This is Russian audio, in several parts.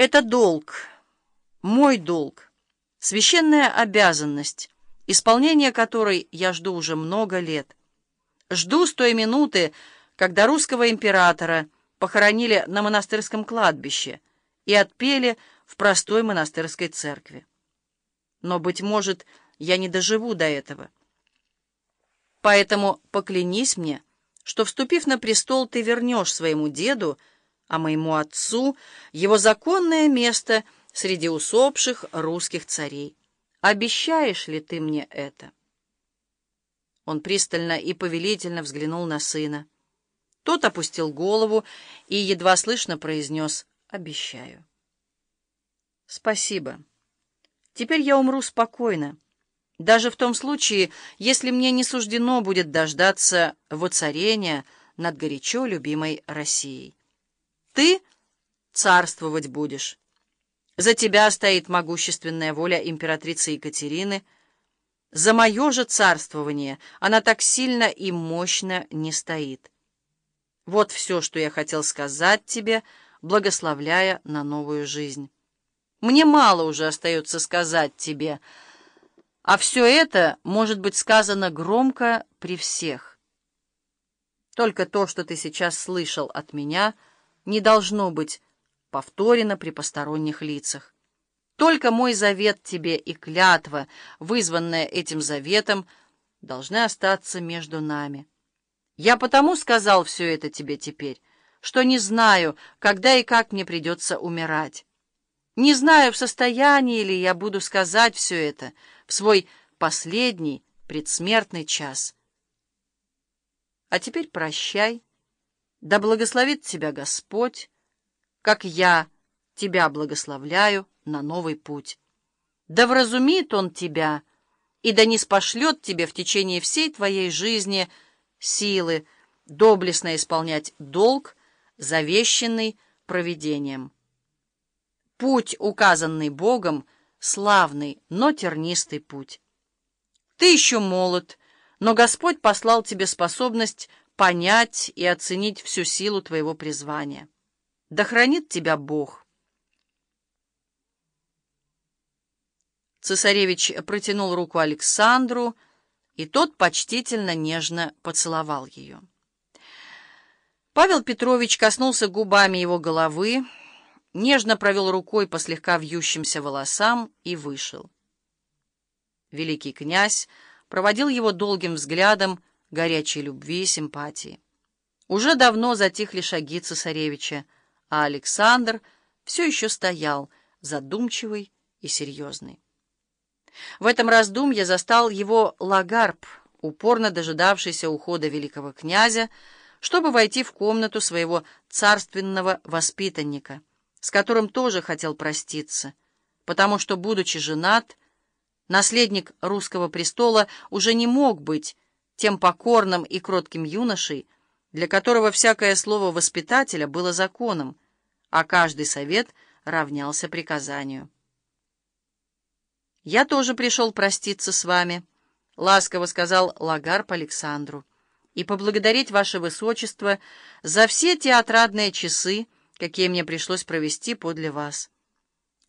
Это долг, мой долг, священная обязанность, исполнение которой я жду уже много лет. Жду с той минуты, когда русского императора похоронили на монастырском кладбище и отпели в простой монастырской церкви. Но, быть может, я не доживу до этого. Поэтому поклянись мне, что, вступив на престол, ты вернешь своему деду, а моему отцу, его законное место среди усопших русских царей. Обещаешь ли ты мне это?» Он пристально и повелительно взглянул на сына. Тот опустил голову и едва слышно произнес «Обещаю». «Спасибо. Теперь я умру спокойно, даже в том случае, если мне не суждено будет дождаться воцарения над горячо любимой Россией. Ты царствовать будешь. За тебя стоит могущественная воля императрицы Екатерины. За мое же царствование она так сильно и мощно не стоит. Вот все, что я хотел сказать тебе, благословляя на новую жизнь. Мне мало уже остается сказать тебе, а все это может быть сказано громко при всех. Только то, что ты сейчас слышал от меня, не должно быть повторено при посторонних лицах. Только мой завет тебе и клятва, вызванная этим заветом, должны остаться между нами. Я потому сказал все это тебе теперь, что не знаю, когда и как мне придется умирать. Не знаю, в состоянии ли я буду сказать все это в свой последний предсмертный час. А теперь прощай, да благословит тебя Господь, как я тебя благословляю на новый путь. Да вразумит Он тебя, и да не спошлет тебе в течение всей твоей жизни силы доблестно исполнять долг, завещанный провидением. Путь, указанный Богом, славный, но тернистый путь. Ты еще молод, но Господь послал тебе способность понять и оценить всю силу твоего призвания. Да хранит тебя Бог. Цесаревич протянул руку Александру, и тот почтительно нежно поцеловал ее. Павел Петрович коснулся губами его головы, нежно провел рукой по слегка вьющимся волосам и вышел. Великий князь проводил его долгим взглядом горячей любви и симпатии. Уже давно затихли шаги цесаревича, а Александр все еще стоял, задумчивый и серьезный. В этом раздумье застал его Лагарб, упорно дожидавшийся ухода великого князя, чтобы войти в комнату своего царственного воспитанника — с которым тоже хотел проститься, потому что, будучи женат, наследник русского престола уже не мог быть тем покорным и кротким юношей, для которого всякое слово воспитателя было законом, а каждый совет равнялся приказанию. «Я тоже пришел проститься с вами», — ласково сказал Лагарп Александру, «и поблагодарить ваше высочество за все те отрадные часы, какие мне пришлось провести подле вас.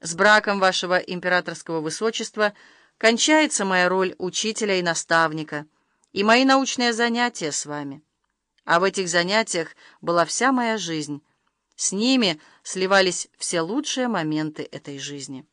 С браком вашего императорского высочества кончается моя роль учителя и наставника, и мои научные занятия с вами. А в этих занятиях была вся моя жизнь. С ними сливались все лучшие моменты этой жизни».